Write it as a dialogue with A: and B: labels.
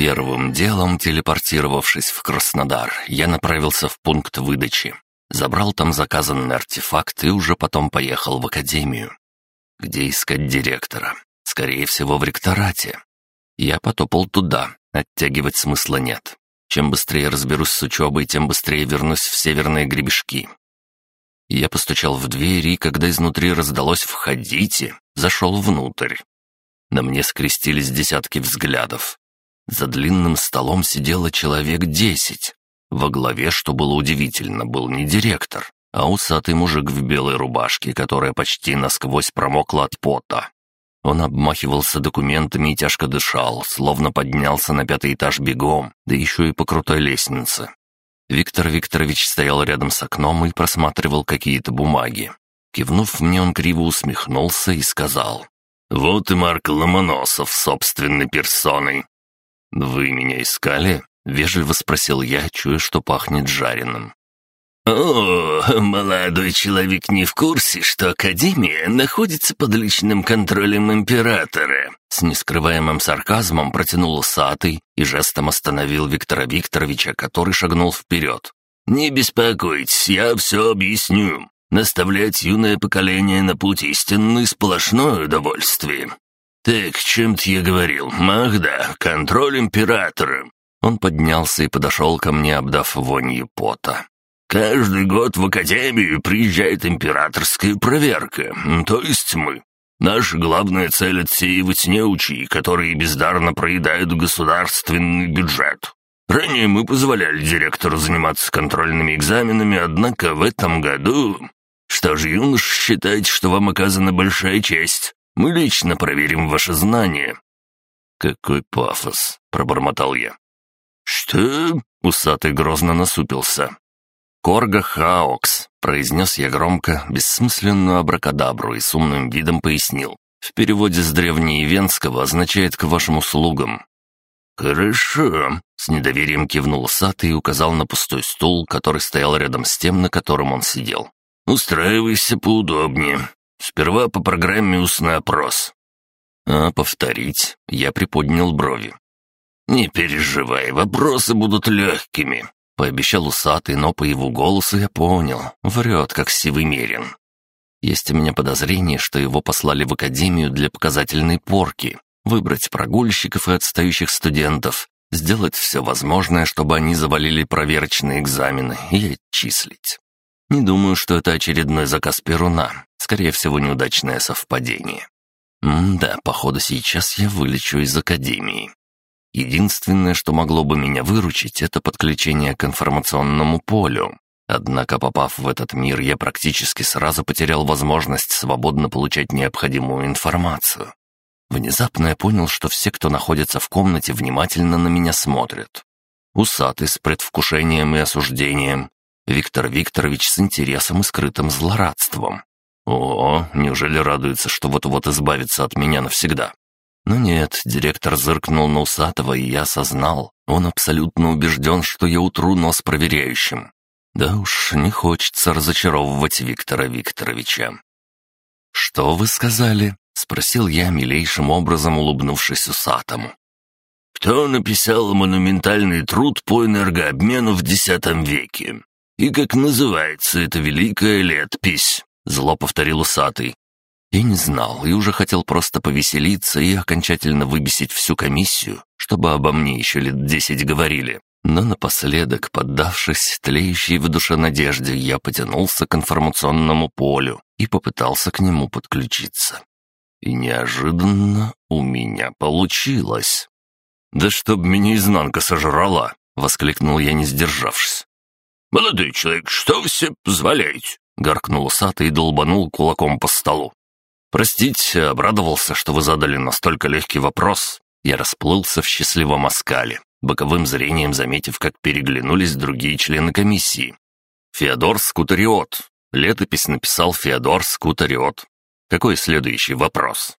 A: Первым делом, телепортировавшись в Краснодар, я направился в пункт выдачи. Забрал там заказанный артефакт и уже потом поехал в академию. Где искать директора? Скорее всего, в ректорате. Я потопал туда, оттягивать смысла нет. Чем быстрее разберусь с учебой, тем быстрее вернусь в северные гребешки. Я постучал в дверь, и когда изнутри раздалось «Входите», зашел внутрь. На мне скрестились десятки взглядов. За длинным столом сидело человек десять. Во главе, что было удивительно, был не директор, а усатый мужик в белой рубашке, которая почти насквозь промокла от пота. Он обмахивался документами и тяжко дышал, словно поднялся на пятый этаж бегом, да еще и по крутой лестнице. Виктор Викторович стоял рядом с окном и просматривал какие-то бумаги. Кивнув мне, он криво усмехнулся и сказал. «Вот и Марк Ломоносов собственной персоной. «Вы меня искали?» — вежливо спросил я, чуя, что пахнет жареным.
B: «О, молодой человек не в курсе, что Академия находится под личным контролем Императора?»
A: С нескрываемым сарказмом протянул усатый и жестом остановил Виктора Викторовича, который шагнул вперед.
B: «Не беспокойтесь, я все объясню. Наставлять юное поколение на путь истинный — сплошное удовольствие. «Так, чем-то я говорил. Ах контроль императора».
A: Он поднялся и подошел ко мне, обдав вонью пота.
B: «Каждый год в Академию приезжает императорская проверка, то есть мы. Наша главная цель — отсеивать неучи, которые бездарно проедают государственный бюджет. Ранее мы позволяли директору заниматься контрольными экзаменами, однако в этом году... Что ж, юнош, считайте, что вам оказана большая честь. Мы лично проверим ваши знания».
A: «Какой пафос!» — пробормотал я.
B: «Что?» — усатый грозно насупился.
A: «Корга Хаокс», — произнес я громко, бессмысленную абракадабру и с умным видом пояснил. «В переводе с древнеивенского означает «к вашим услугам».
B: «Хорошо», —
A: с недоверием кивнул усатый и указал на пустой стул, который стоял рядом с тем, на котором он сидел.
B: «Устраивайся поудобнее. Сперва по программе устный опрос».
A: «А повторить?» Я приподнял брови.
B: «Не переживай, вопросы будут легкими», —
A: пообещал усатый, но по его голосу я понял. Врет, как сивый. Есть у меня подозрение, что его послали в академию для показательной порки, выбрать прогульщиков и отстающих студентов, сделать все возможное, чтобы они завалили проверочные экзамены и отчислить. Не думаю, что это очередной заказ Перуна. Скорее всего, неудачное совпадение. М-да, походу сейчас я вылечу из Академии. Единственное, что могло бы меня выручить, это подключение к информационному полю. Однако, попав в этот мир, я практически сразу потерял возможность свободно получать необходимую информацию. Внезапно я понял, что все, кто находится в комнате, внимательно на меня смотрят. Усатый с предвкушением и осуждением, Виктор Викторович с интересом и скрытым злорадством. О, неужели радуется, что вот-вот избавится от меня навсегда? Но нет, директор зыркнул на усатого, и я осознал. Он абсолютно убежден, что я утру нос проверяющим. Да уж, не хочется разочаровывать Виктора Викторовича. «Что вы сказали?» — спросил я, милейшим образом улыбнувшись усатому.
B: «Кто написал монументальный труд по энергообмену в X веке?» «И как называется эта великая летопись?» — зло повторил усатый.
A: Я не знал и уже хотел просто повеселиться и окончательно выбесить всю комиссию, чтобы обо мне еще лет десять говорили. Но напоследок, поддавшись тлеющей в душе надежде, я потянулся к информационному полю и попытался к нему подключиться. И неожиданно у меня получилось.
B: «Да чтоб меня изнанка сожрала!» — воскликнул я, не сдержавшись. «Молодой человек, что вы себе позволяете?» — гаркнул усатый и долбанул кулаком по столу.
A: «Простите, обрадовался, что вы задали настолько легкий вопрос». Я расплылся в счастливом оскале, боковым зрением заметив, как переглянулись другие члены комиссии. «Феодор Скутариот. Летопись написал Феодор Скутариот. Какой следующий вопрос?»